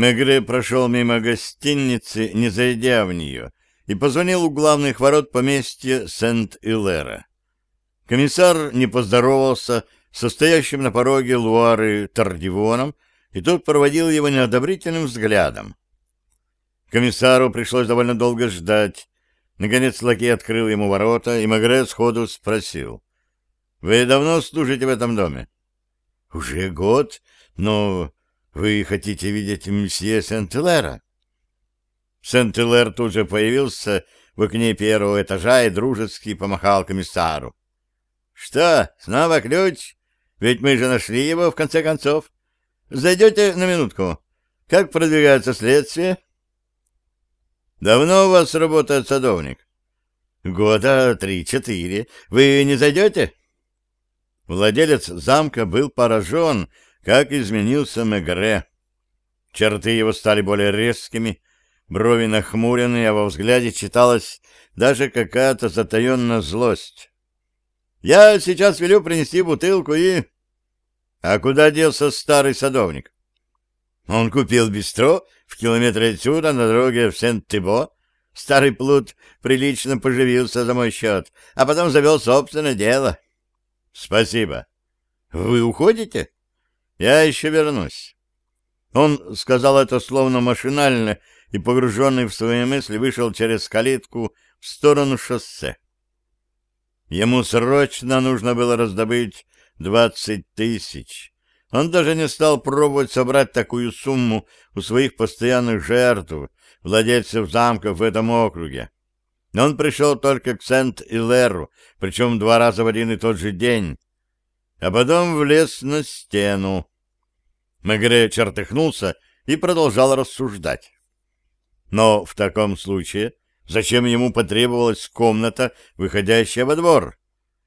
Мегре прошел мимо гостиницы, не зайдя в нее, и позвонил у главных ворот поместья Сент-Илера. Комиссар не поздоровался с состоящим на пороге Луары Тардивоном, и тот проводил его неодобрительным взглядом. Комиссару пришлось довольно долго ждать. Наконец лакей открыл ему ворота, и Магре сходу спросил. — Вы давно служите в этом доме? — Уже год, но вы хотите видеть мсье Сент-Лера? Сент-Лер тут же появился в окне первого этажа и дружески помахал комиссару. — Что, снова ключ? Ведь мы же нашли его, в конце концов. Зайдете на минутку? Как продвигается следствие? — Давно у вас работает садовник? — Года три-четыре. Вы не зайдете? Владелец замка был поражен, как изменился Мегре. Черты его стали более резкими, брови нахмурены, а во взгляде читалась даже какая-то затаенная злость. «Я сейчас велю принести бутылку и...» «А куда делся старый садовник?» «Он купил бистро в километре отсюда, на дороге в Сент-Тибо. Старый плут прилично поживился за мой счет, а потом завел собственное дело». «Спасибо. Вы уходите?» Я еще вернусь. Он сказал это словно машинально и, погруженный в свои мысли, вышел через калитку в сторону шоссе. Ему срочно нужно было раздобыть двадцать тысяч. Он даже не стал пробовать собрать такую сумму у своих постоянных жертв, владельцев замков в этом округе. Он пришел только к Сент-Илеру, причем два раза в один и тот же день, а потом влез на стену. Мегре чертыхнулся и продолжал рассуждать. Но в таком случае зачем ему потребовалась комната, выходящая во двор?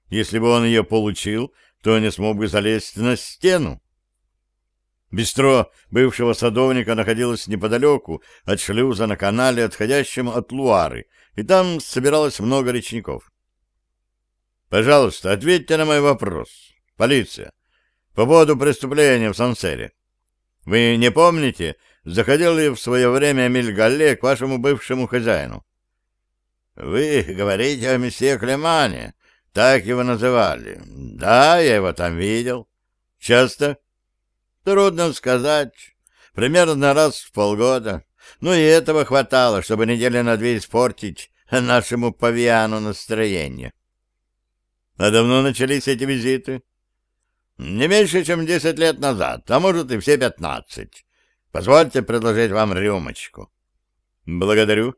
Если бы он ее получил, то не смог бы залезть на стену. Бистро бывшего садовника находилось неподалеку от шлюза на канале, отходящем от Луары, и там собиралось много речников. «Пожалуйста, ответьте на мой вопрос. Полиция. По поводу преступления в Сансере. Вы не помните, заходил ли в свое время Эмиль Галле к вашему бывшему хозяину? — Вы говорите о месье Клемане. Так его называли. Да, я его там видел. — Часто? — Трудно сказать. Примерно раз в полгода. Ну и этого хватало, чтобы недели на две испортить нашему павиану настроение. — А давно начались эти визиты? — не меньше, чем десять лет назад, а может и все пятнадцать. Позвольте предложить вам рюмочку. Благодарю.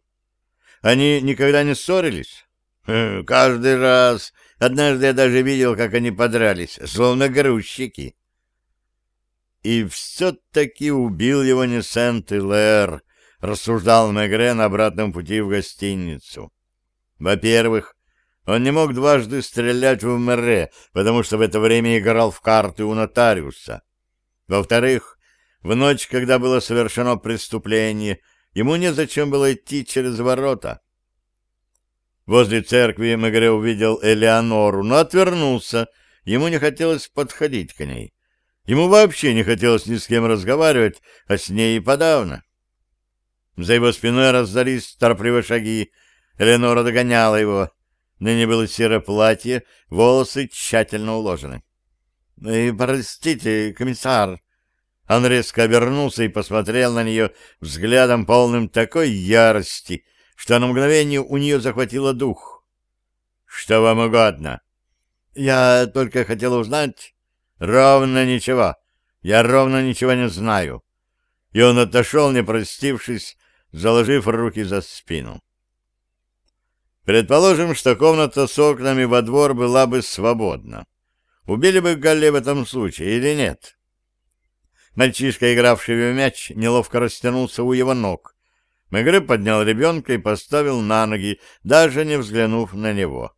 Они никогда не ссорились? Э, каждый раз. Однажды я даже видел, как они подрались, словно грузчики. И все-таки убил его не Сент-Илэр, рассуждал Мегре на обратном пути в гостиницу. Во-первых, он не мог дважды стрелять в Мэре, потому что в это время играл в карты у нотариуса. Во-вторых, в ночь, когда было совершено преступление, ему незачем было идти через ворота. Возле церкви Мегре увидел Элеонору, но отвернулся. Ему не хотелось подходить к ней. Ему вообще не хотелось ни с кем разговаривать, а с ней и подавно. За его спиной раздались торопливые шаги. Элеонора догоняла его. На ней было серое платье, волосы тщательно уложены. — И простите, комиссар. Он резко обернулся и посмотрел на нее взглядом полным такой ярости, что на мгновение у нее захватило дух. — Что вам угодно? — Я только хотел узнать... — Ровно ничего. Я ровно ничего не знаю. И он отошел, не простившись, заложив руки за спину. Предположим, что комната с окнами во двор была бы свободна. Убили бы Галле в этом случае или нет? Мальчишка, игравший в мяч, неловко растянулся у его ног. Мегре поднял ребенка и поставил на ноги, даже не взглянув на него.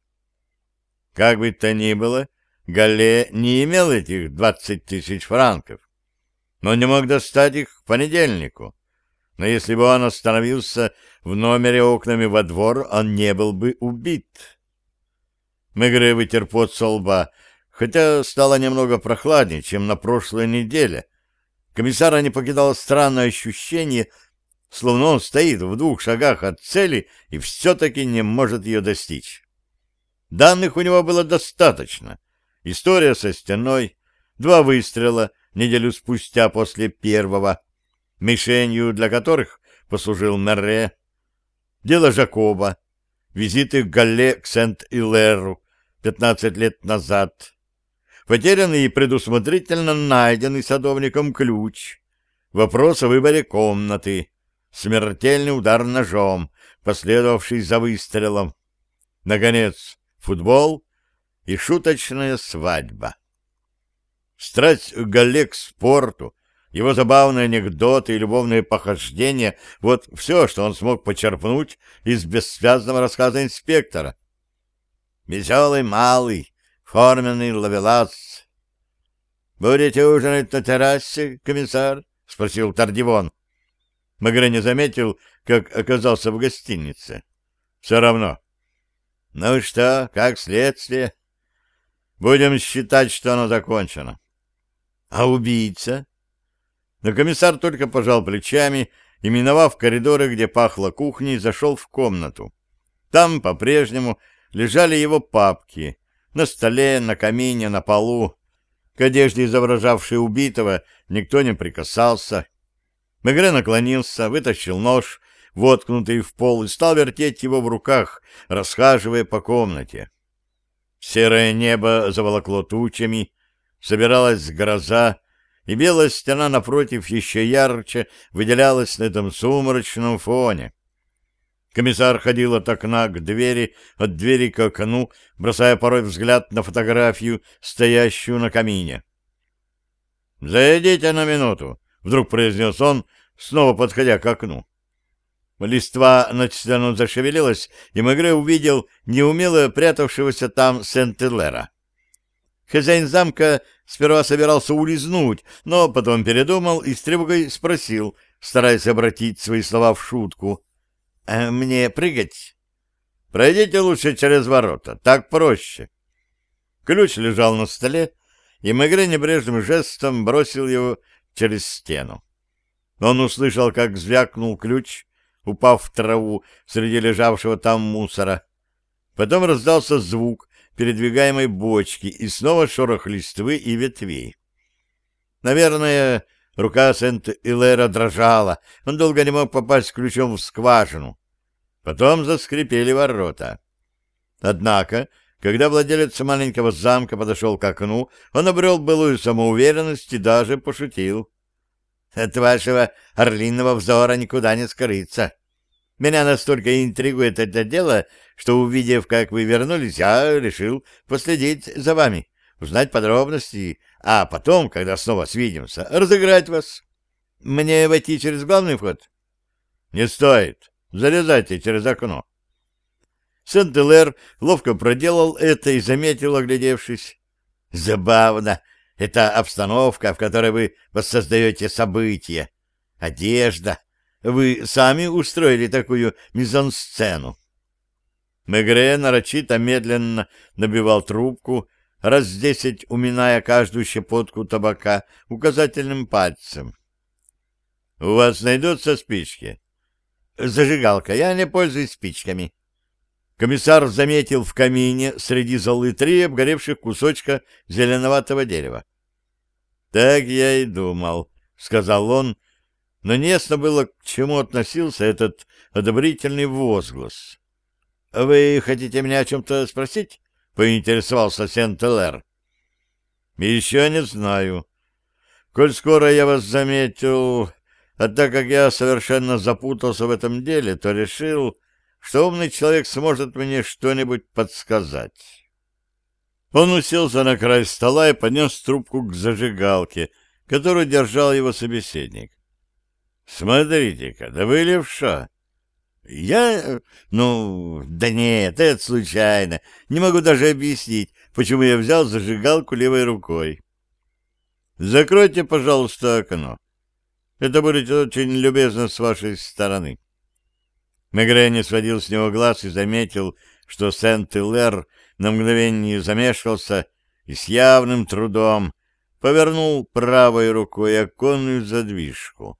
Как бы то ни было, Галле не имел этих двадцать тысяч франков, но не мог достать их к понедельнику но если бы он остановился в номере окнами во двор, он не был бы убит. Мегре вытер пот со лба, хотя стало немного прохладнее, чем на прошлой неделе, комиссара не покидало странное ощущение, словно он стоит в двух шагах от цели и все-таки не может ее достичь. Данных у него было достаточно. История со стеной, два выстрела неделю спустя после первого, мишенью для которых послужил Мерре, дело Жакоба, визиты Галле к Сент-Илеру 15 лет назад, потерянный и предусмотрительно найденный садовником ключ, вопрос о выборе комнаты, смертельный удар ножом, последовавший за выстрелом, наконец, футбол и шуточная свадьба. Страсть Галле к спорту, его забавные анекдоты и любовные похождения — вот все, что он смог почерпнуть из бессвязного рассказа инспектора. Веселый малый, форменный ловелас. — Будете ужинать на террасе, комиссар? — спросил Тардивон. Магре не заметил, как оказался в гостинице. — Все равно. — Ну что, как следствие? — Будем считать, что оно закончено. — А убийца? Но комиссар только пожал плечами и, миновав коридоры, где пахло кухней, зашел в комнату. Там по-прежнему лежали его папки. На столе, на камине, на полу. К одежде, изображавшей убитого, никто не прикасался. Мегре наклонился, вытащил нож, воткнутый в пол, и стал вертеть его в руках, расхаживая по комнате. Серое небо заволокло тучами, собиралась гроза, и белая стена напротив еще ярче выделялась на этом сумрачном фоне. Комиссар ходил от окна к двери, от двери к окну, бросая порой взгляд на фотографию, стоящую на камине. «Зайдите на минуту», — вдруг произнес он, снова подходя к окну. Листва на стену зашевелилась, и Мегре увидел неумело прятавшегося там Сент-Элера. Хозяин замка сперва собирался улизнуть, но потом передумал и с тревогой спросил, стараясь обратить свои слова в шутку. «А мне прыгать?» «Пройдите лучше через ворота, так проще». Ключ лежал на столе, и Мегре небрежным жестом бросил его через стену. Он услышал, как звякнул ключ, упав в траву среди лежавшего там мусора. Потом раздался звук, передвигаемой бочки и снова шорох листвы и ветвей. Наверное, рука Сент-Илера дрожала, он долго не мог попасть ключом в скважину. Потом заскрипели ворота. Однако, когда владелец маленького замка подошел к окну, он обрел былую самоуверенность и даже пошутил. — От вашего орлиного взора никуда не скрыться. Меня настолько интригует это дело, что, увидев, как вы вернулись, я решил последить за вами, узнать подробности, а потом, когда снова свидимся, разыграть вас. Мне войти через главный вход? Не стоит. Залезайте через окно. Сент-Элэр ловко проделал это и заметил, оглядевшись. Забавно. Это обстановка, в которой вы воссоздаете события. Одежда, вы сами устроили такую мизансцену. Мегре нарочито медленно набивал трубку, раз десять уминая каждую щепотку табака указательным пальцем. — У вас найдутся спички? — Зажигалка. Я не пользуюсь спичками. Комиссар заметил в камине среди золы три обгоревших кусочка зеленоватого дерева. — Так я и думал, — сказал он, но неясно было, к чему относился этот одобрительный возглас. — Вы хотите меня о чем-то спросить? — поинтересовался Сент-Элэр. — Еще не знаю. Коль скоро я вас заметил, а так как я совершенно запутался в этом деле, то решил, что умный человек сможет мне что-нибудь подсказать. Он уселся на край стола и поднес трубку к зажигалке, которую держал его собеседник. Смотрите-ка, да вы левша. Я... Ну, да нет, это случайно. Не могу даже объяснить, почему я взял зажигалку левой рукой. Закройте, пожалуйста, окно. Это будет очень любезно с вашей стороны. Мегре не сводил с него глаз и заметил, что Сент-Илэр на мгновение замешкался и с явным трудом повернул правой рукой оконную задвижку.